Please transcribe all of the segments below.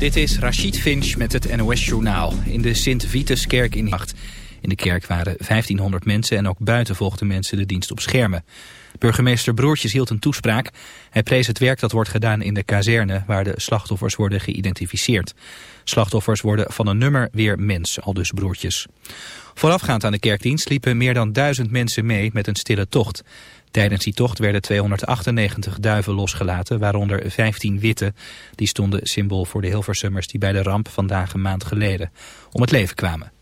Dit is Rachid Finch met het NOS-journaal. In de Sint-Vituskerk in Nacht. In de kerk waren 1500 mensen en ook buiten volgden mensen de dienst op schermen. Burgemeester Broertjes hield een toespraak. Hij prees het werk dat wordt gedaan in de kazerne waar de slachtoffers worden geïdentificeerd. Slachtoffers worden van een nummer weer mens, al dus Broertjes. Voorafgaand aan de kerkdienst liepen meer dan duizend mensen mee met een stille tocht. Tijdens die tocht werden 298 duiven losgelaten, waaronder 15 witte. Die stonden symbool voor de Hilversummers die bij de ramp vandaag een maand geleden om het leven kwamen.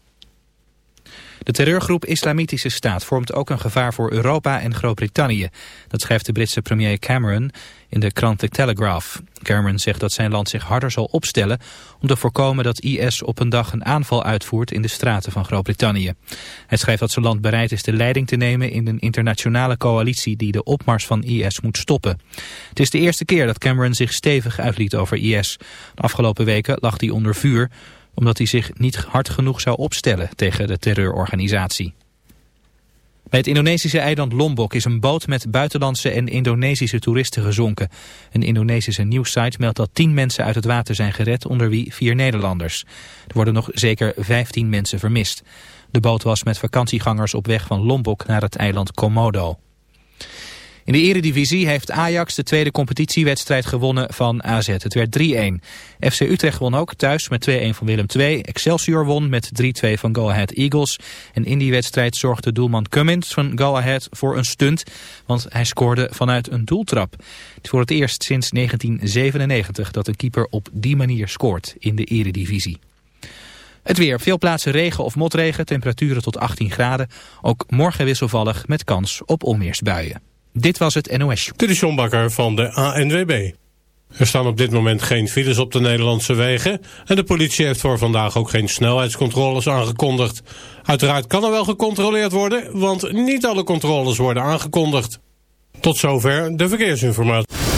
De terreurgroep Islamitische Staat vormt ook een gevaar voor Europa en Groot-Brittannië. Dat schrijft de Britse premier Cameron in de krant The Telegraph. Cameron zegt dat zijn land zich harder zal opstellen om te voorkomen dat IS op een dag een aanval uitvoert in de straten van Groot-Brittannië. Hij schrijft dat zijn land bereid is de leiding te nemen in een internationale coalitie die de opmars van IS moet stoppen. Het is de eerste keer dat Cameron zich stevig uitliet over IS. De afgelopen weken lag hij onder vuur omdat hij zich niet hard genoeg zou opstellen tegen de terreurorganisatie. Bij het Indonesische eiland Lombok is een boot met buitenlandse en Indonesische toeristen gezonken. Een Indonesische nieuwssite meldt dat tien mensen uit het water zijn gered, onder wie vier Nederlanders. Er worden nog zeker vijftien mensen vermist. De boot was met vakantiegangers op weg van Lombok naar het eiland Komodo. In de eredivisie heeft Ajax de tweede competitiewedstrijd gewonnen van AZ. Het werd 3-1. FC Utrecht won ook thuis met 2-1 van Willem II. Excelsior won met 3-2 van Go Ahead Eagles. En in die wedstrijd zorgde doelman Cummins van Go Ahead voor een stunt. Want hij scoorde vanuit een doeltrap. Het is voor het eerst sinds 1997 dat een keeper op die manier scoort in de eredivisie. Het weer. Veel plaatsen regen of motregen. Temperaturen tot 18 graden. Ook morgen wisselvallig met kans op onweersbuien. Dit was het NOS. Dit is John Bakker van de ANWB. Er staan op dit moment geen files op de Nederlandse wegen... en de politie heeft voor vandaag ook geen snelheidscontroles aangekondigd. Uiteraard kan er wel gecontroleerd worden... want niet alle controles worden aangekondigd. Tot zover de verkeersinformatie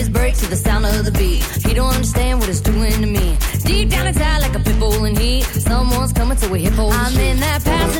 his brakes to the sound of the beat. He don't understand what it's doing to me. Deep down inside, like a pit bull in heat. Someone's coming to a hip hole. I'm in that passenger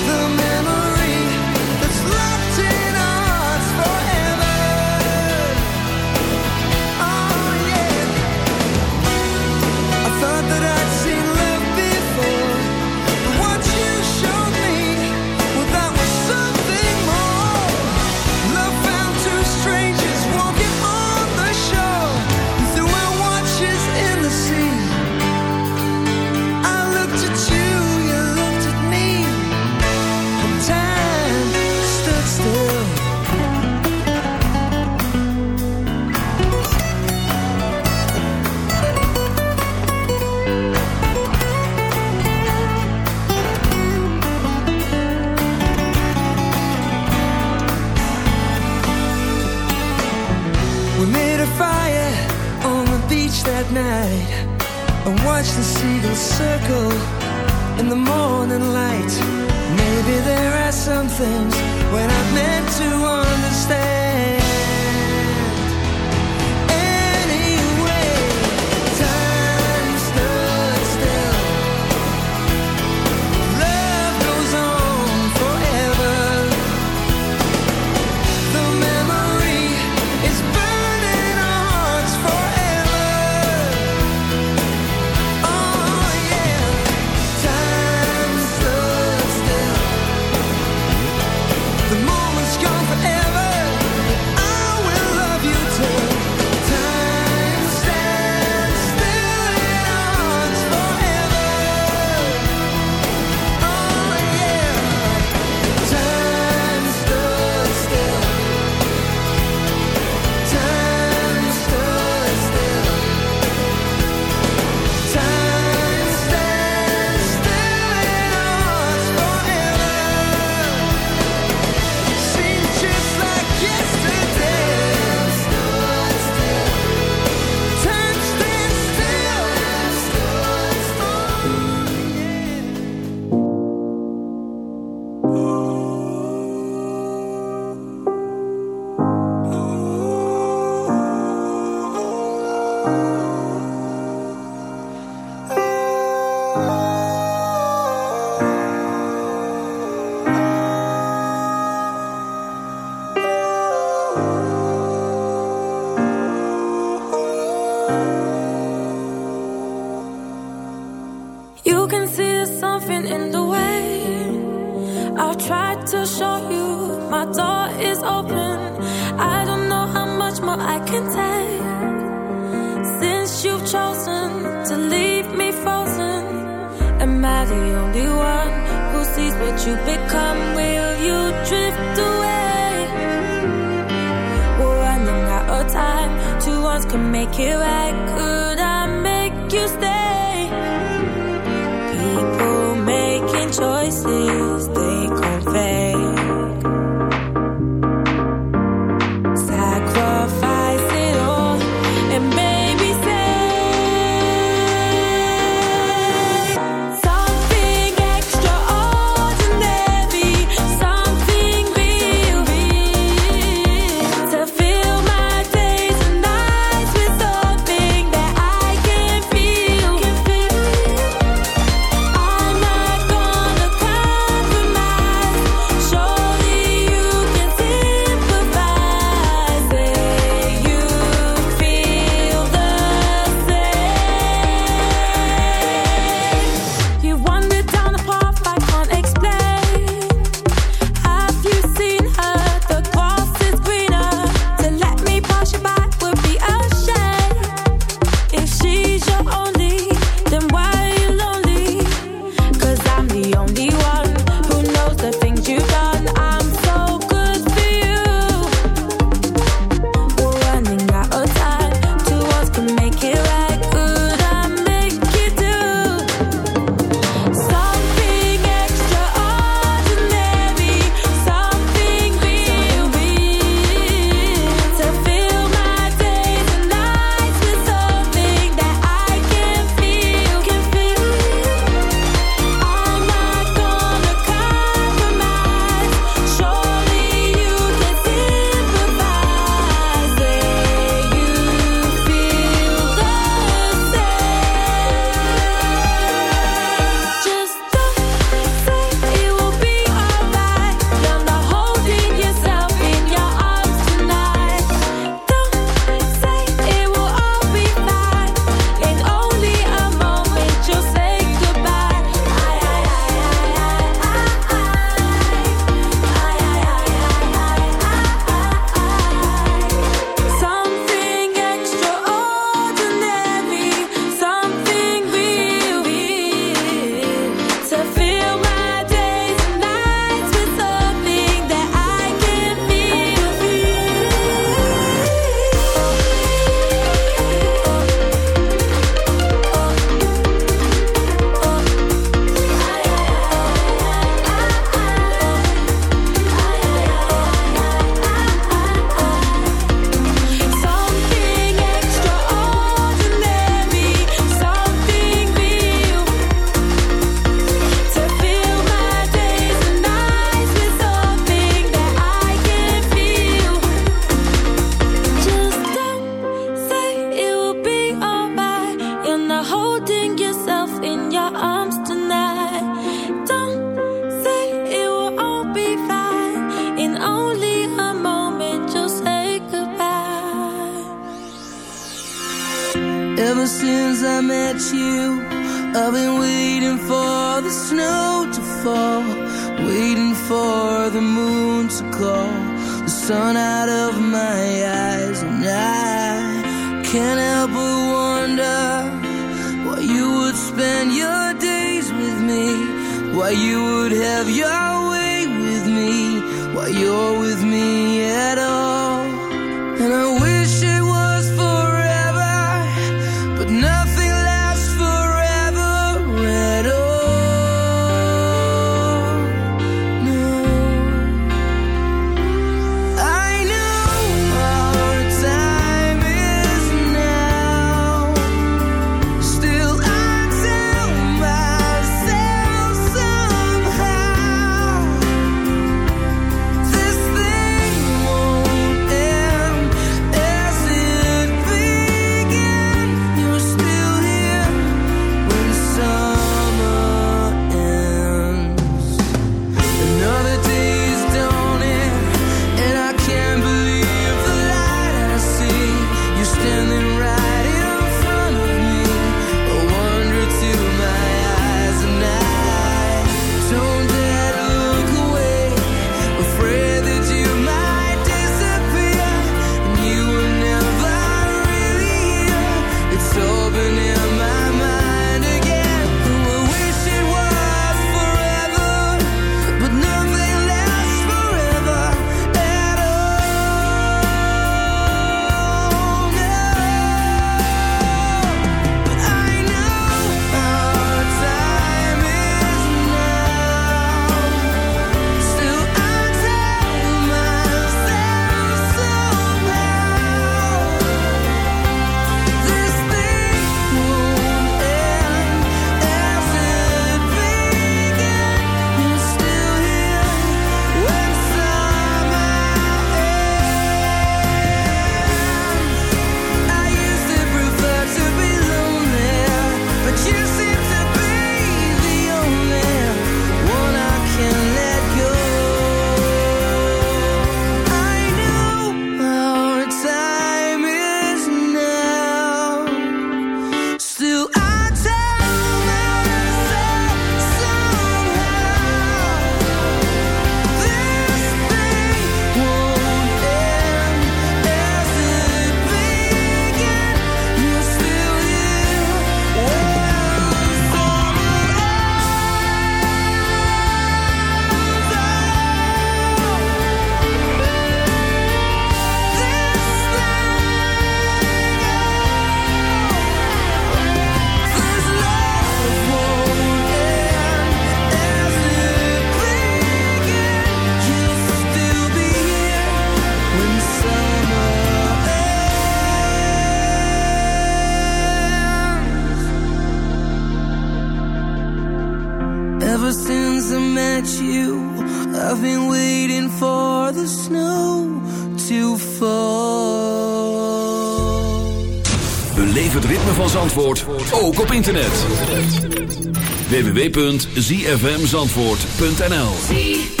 www.zfmzandvoort.nl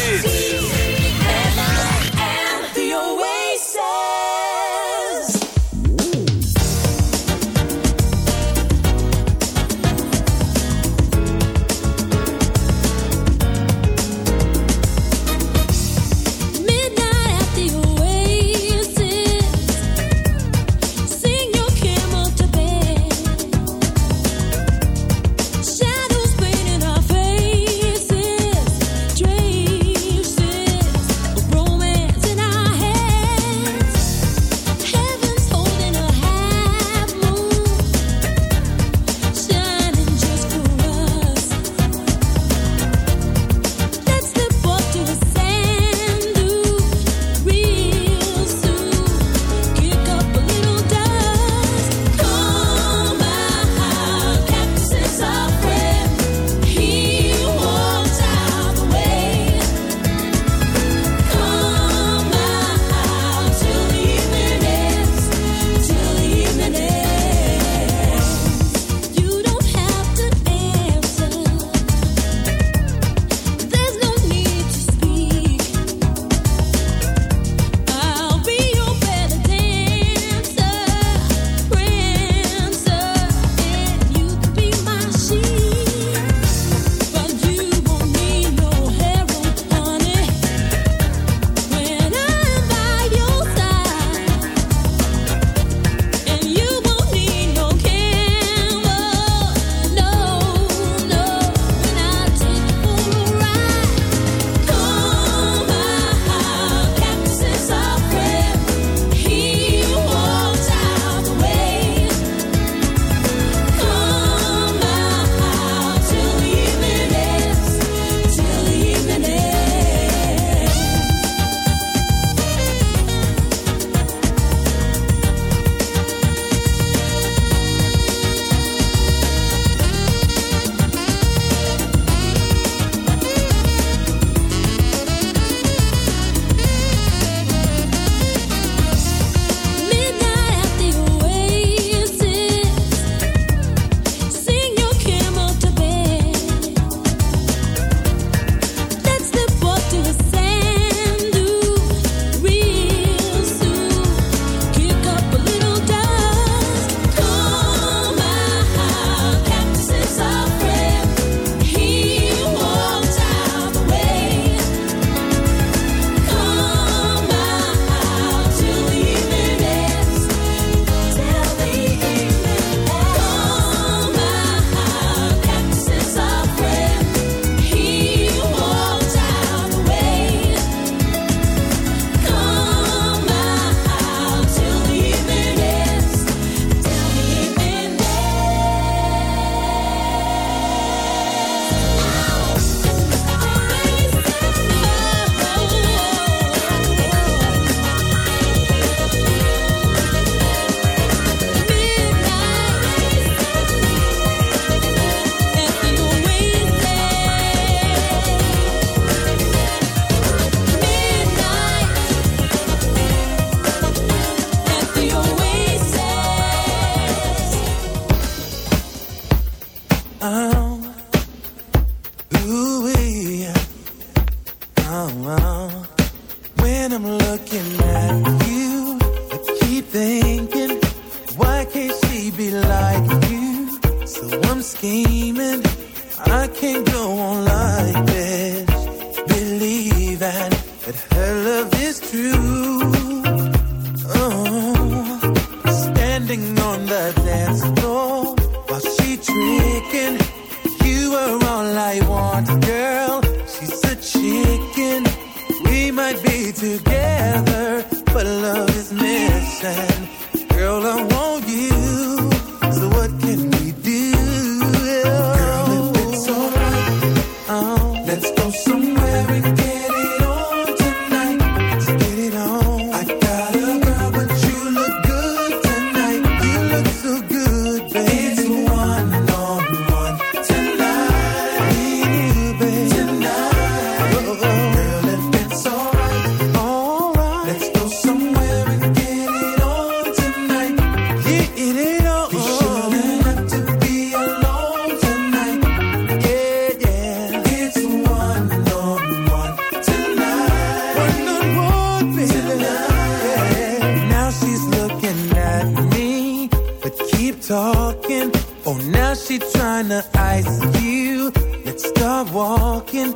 she trying to ice you? Let's start walking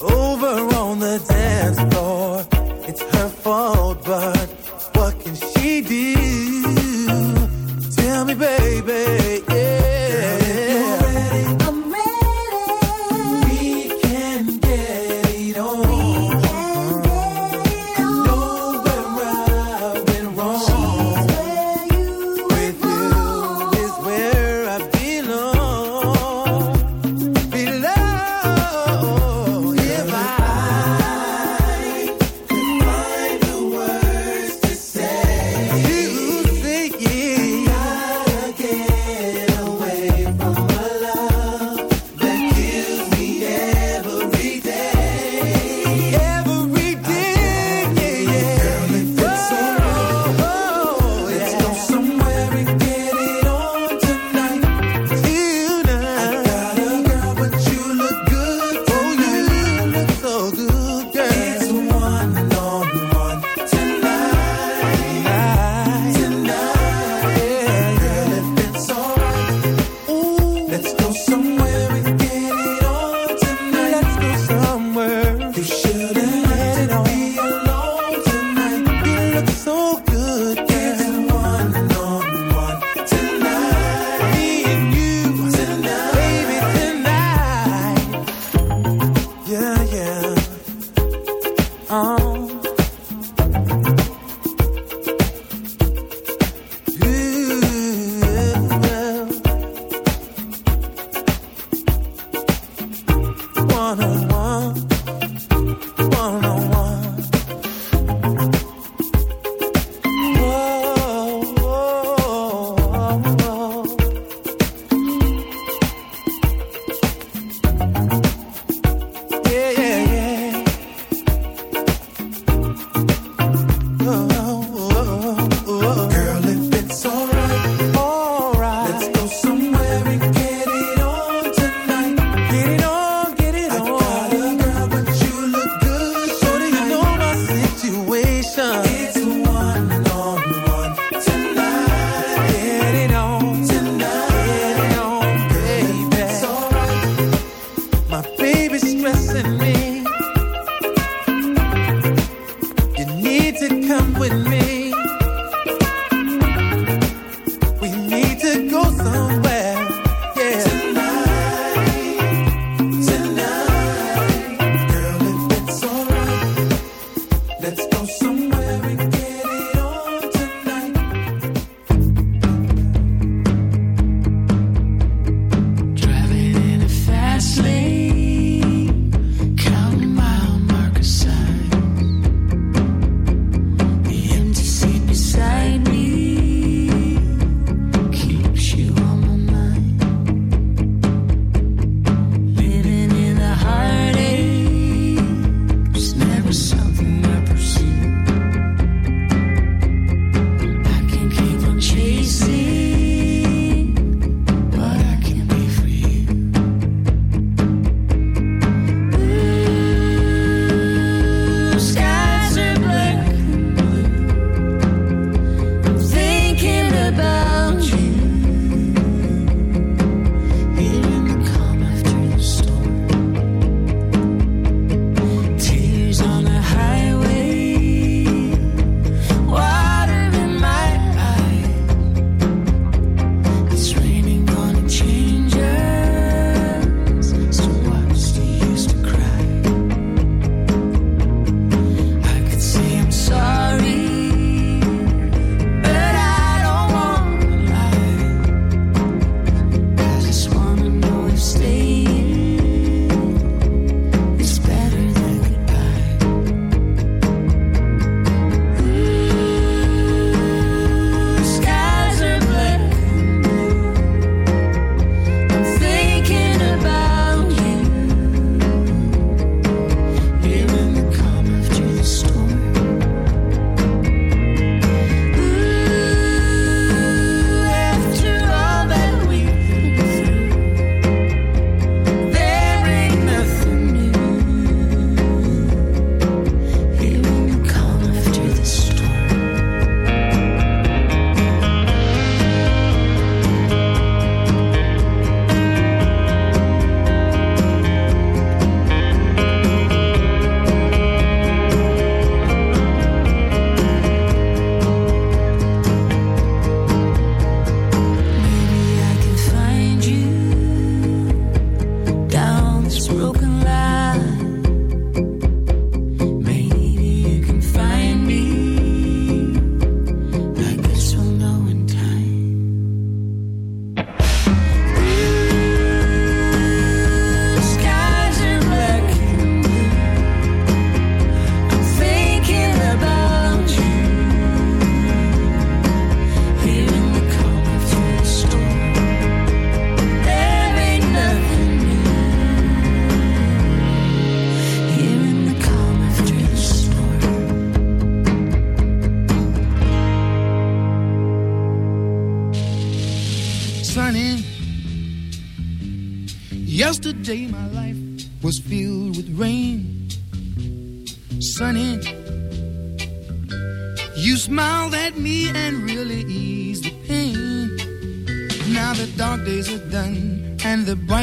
over on the dance floor. It's her fault, but